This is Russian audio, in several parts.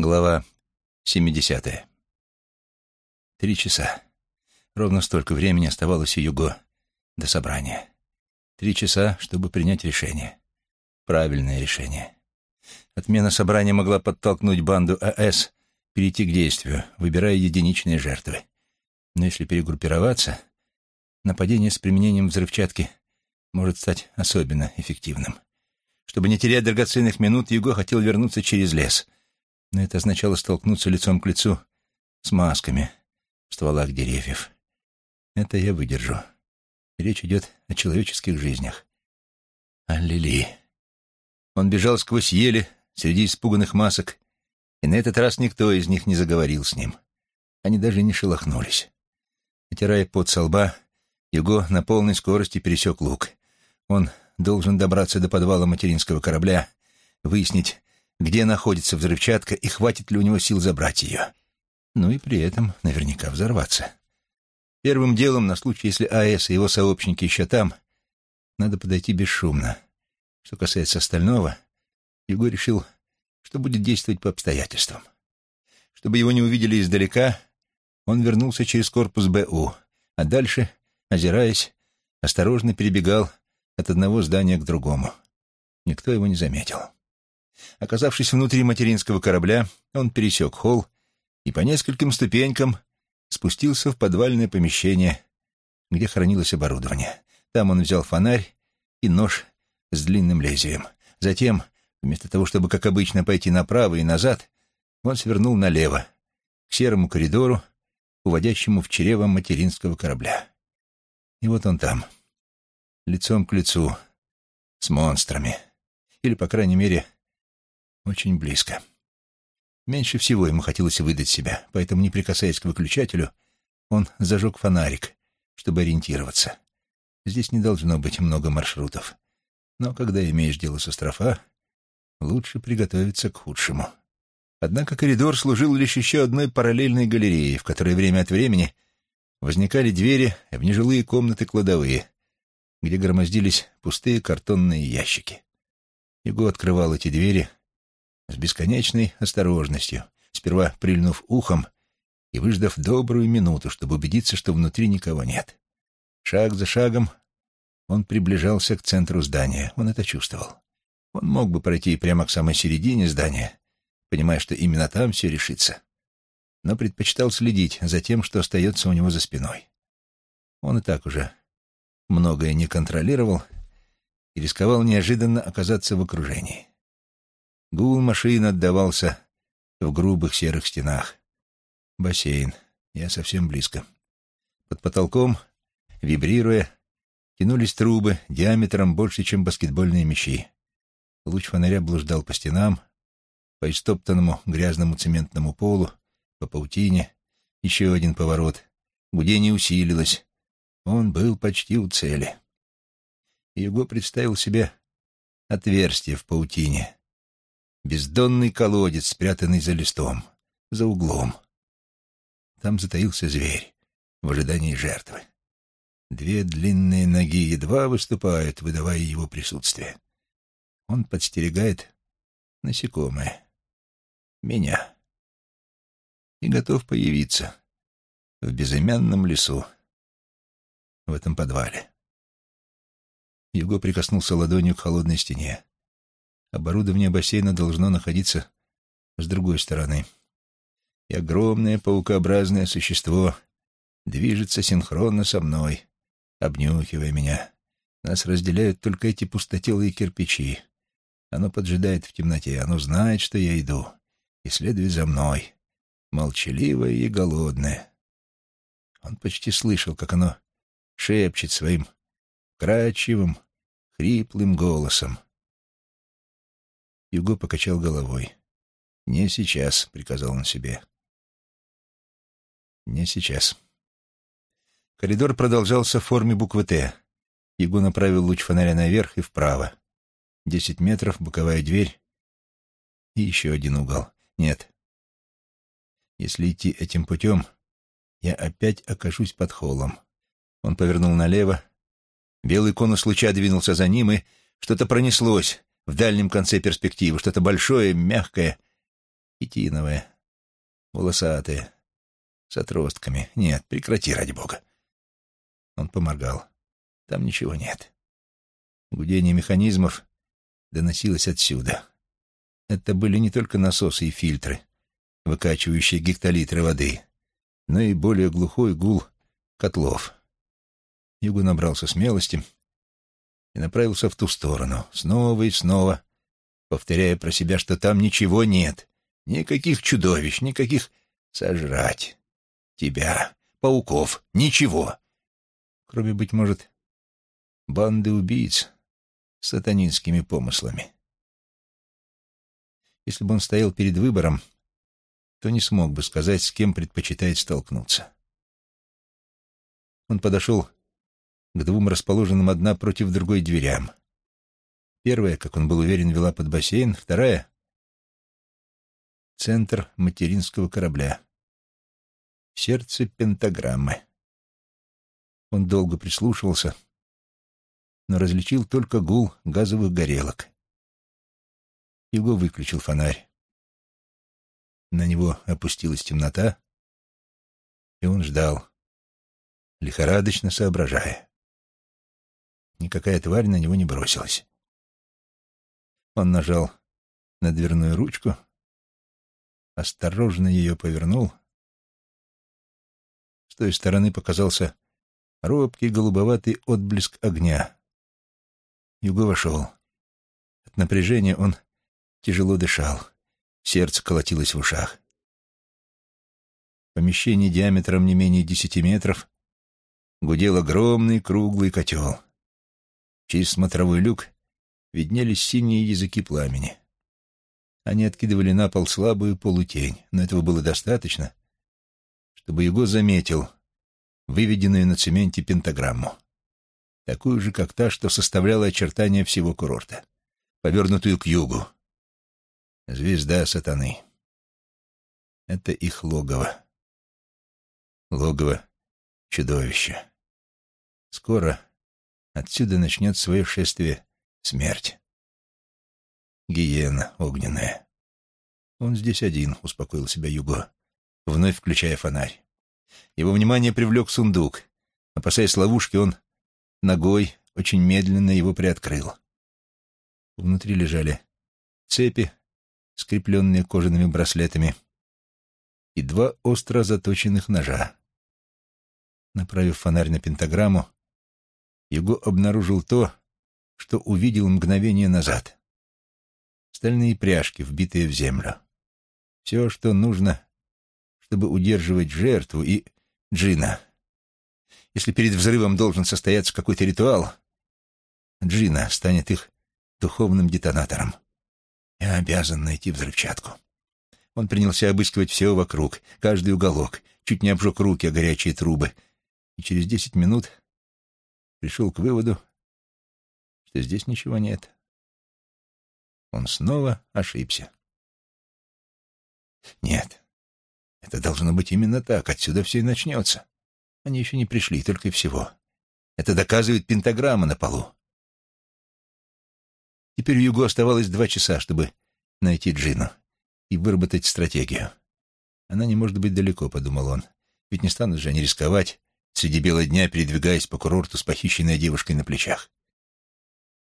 Глава 70. Три часа. Ровно столько времени оставалось у Юго до собрания. Три часа, чтобы принять решение. Правильное решение. Отмена собрания могла подтолкнуть банду АС перейти к действию, выбирая единичные жертвы. Но если перегруппироваться, нападение с применением взрывчатки может стать особенно эффективным. Чтобы не терять драгоценных минут, Юго хотел вернуться через лес — но это означало столкнуться лицом к лицу с масками в стволах деревьев. Это я выдержу. Речь идет о человеческих жизнях. О. Он бежал сквозь ели среди испуганных масок, и на этот раз никто из них не заговорил с ним. Они даже не шелохнулись. Отирая пот со лба, Юго на полной скорости пересек луг. Он должен добраться до подвала материнского корабля, выяснить, где находится взрывчатка и хватит ли у него сил забрать ее. Ну и при этом наверняка взорваться. Первым делом, на случай, если АЭС и его сообщники еще там, надо подойти бесшумно. Что касается остального, Юго решил, что будет действовать по обстоятельствам. Чтобы его не увидели издалека, он вернулся через корпус БУ, а дальше, озираясь, осторожно перебегал от одного здания к другому. Никто его не заметил. Оказавшись внутри материнского корабля, он пересек холл и по нескольким ступенькам спустился в подвальное помещение, где хранилось оборудование. Там он взял фонарь и нож с длинным лезвием. Затем, вместо того, чтобы, как обычно, пойти направо и назад, он свернул налево, к серому коридору, уводящему в чрево материнского корабля. И вот он там, лицом к лицу, с монстрами. Или, по крайней мере, очень близко. Меньше всего ему хотелось выдать себя, поэтому, не прикасаясь к выключателю, он зажег фонарик, чтобы ориентироваться. Здесь не должно быть много маршрутов. Но когда имеешь дело с острофа, лучше приготовиться к худшему. Однако коридор служил лишь еще одной параллельной галереей, в которой время от времени возникали двери в нежилые комнаты-кладовые, где громоздились пустые картонные ящики. Его открывал эти двери с бесконечной осторожностью, сперва прильнув ухом и выждав добрую минуту, чтобы убедиться, что внутри никого нет. Шаг за шагом он приближался к центру здания, он это чувствовал. Он мог бы пройти прямо к самой середине здания, понимая, что именно там все решится, но предпочитал следить за тем, что остается у него за спиной. Он и так уже многое не контролировал и рисковал неожиданно оказаться в окружении. Гул машин отдавался в грубых серых стенах. Бассейн. Я совсем близко. Под потолком, вибрируя, тянулись трубы диаметром больше, чем баскетбольные мячи. Луч фонаря блуждал по стенам, по истоптанному грязному цементному полу, по паутине. Еще один поворот. Гудение усилилось. Он был почти у цели. Его представил себе отверстие в паутине, Бездонный колодец, спрятанный за листом, за углом. Там затаился зверь в ожидании жертвы. Две длинные ноги едва выступают, выдавая его присутствие. Он подстерегает насекомое. Меня. И готов появиться в безымянном лесу, в этом подвале. Юго прикоснулся ладонью к холодной стене. Оборудование бассейна должно находиться с другой стороны. И огромное паукообразное существо движется синхронно со мной, обнюхивая меня. Нас разделяют только эти пустотелые кирпичи. Оно поджидает в темноте, оно знает, что я иду, и следует за мной, молчаливое и голодное. Он почти слышал, как оно шепчет своим кратчевым, хриплым голосом — Юго покачал головой. «Не сейчас», — приказал он себе. «Не сейчас». Коридор продолжался в форме буквы «Т». Юго направил луч фонаря наверх и вправо. Десять метров, боковая дверь и еще один угол. Нет. Если идти этим путем, я опять окажусь под холлом. Он повернул налево. Белый конус луча двинулся за ним, и что-то пронеслось в дальнем конце перспективы, что-то большое, мягкое хитиновое, волосатое, с отростками. Нет, прекрати, ради бога. Он поморгал. Там ничего нет. Гудение механизмов доносилось отсюда. Это были не только насосы и фильтры, выкачивающие гектолитры воды, но и более глухой гул котлов. Юго набрался смелости и направился в ту сторону, снова и снова, повторяя про себя, что там ничего нет, никаких чудовищ, никаких сожрать тебя, пауков, ничего, кроме, быть может, банды убийц с сатанинскими помыслами. Если бы он стоял перед выбором, то не смог бы сказать, с кем предпочитает столкнуться. Он подошел к двум расположенным одна против другой дверям. Первая, как он был уверен, вела под бассейн, вторая — центр материнского корабля. Сердце пентаграммы. Он долго прислушивался, но различил только гул газовых горелок. Его выключил фонарь. На него опустилась темнота, и он ждал, лихорадочно соображая. Никакая тварь на него не бросилась. Он нажал на дверную ручку, осторожно ее повернул. С той стороны показался робкий голубоватый отблеск огня. Юго вошел. От напряжения он тяжело дышал. Сердце колотилось в ушах. Помещение диаметром не менее десяти метров гудел огромный круглый котел. Через смотровой люк виднелись синие языки пламени. Они откидывали на пол слабую полутень, но этого было достаточно, чтобы его заметил выведенную на цементе пентаграмму, такую же, как та, что составляла очертания всего курорта, повернутую к югу. Звезда сатаны. Это их логово. Логово чудовища. Скоро отсюда начнет свое шествие смерть. Гиена огненная. Он здесь один, успокоил себя Юго, вновь включая фонарь. Его внимание привлек сундук. Опасаясь ловушки, он ногой очень медленно его приоткрыл. Внутри лежали цепи, скрепленные кожаными браслетами, и два остро заточенных ножа. Направив фонарь на пентаграмму, Юго обнаружил то, что увидел мгновение назад. Стальные пряжки, вбитые в землю. Все, что нужно чтобы удерживать жертву и Джина. Если перед взрывом должен состояться какой-то ритуал, Джина станет их духовным детонатором. Я обязан найти взрывчатку. Он принялся обыскивать все вокруг, каждый уголок, чуть не обжег руки о горячие трубы, и через десять минут пришел к выводу, что здесь ничего нет. Он снова ошибся. Нет, это должно быть именно так, отсюда все и начнется. Они еще не пришли, только и всего. Это доказывает пентаграмма на полу. Теперь Юго оставалось два часа, чтобы найти Джину и выработать стратегию. Она не может быть далеко, — подумал он. Ведь не станут же они рисковать, среди бела дня передвигаясь по курорту с похищенной девушкой на плечах.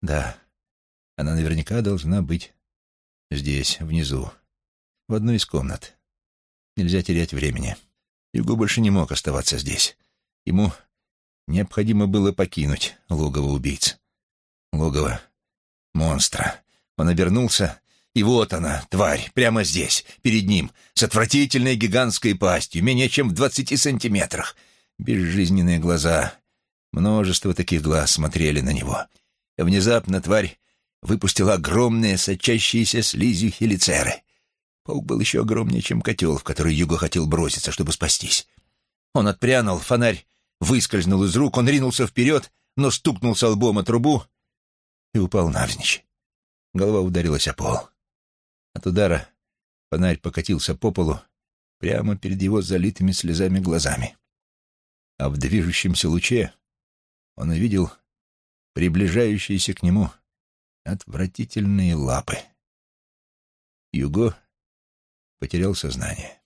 Да, она наверняка должна быть здесь, внизу, в одной из комнат. Нельзя терять времени. Юго больше не мог оставаться здесь. Ему необходимо было покинуть логово убийц. Логово монстра. Он обернулся, и вот она, тварь, прямо здесь, перед ним, с отвратительной гигантской пастью, менее чем в двадцати сантиметрах. Безжизненные глаза. Множество таких глаз смотрели на него. Внезапно тварь выпустила огромные сочащиеся слизью хелицеры. Паук был еще огромнее, чем котел, в который Юго хотел броситься, чтобы спастись. Он отпрянул, фонарь выскользнул из рук, он ринулся вперед, но стукнулся лбом о трубу и упал навзничь. Голова ударилась о пол. От удара фонарь покатился по полу прямо перед его залитыми слезами глазами. А в движущемся луче он увидел приближающиеся к нему отвратительные лапы. Юго потерял сознание.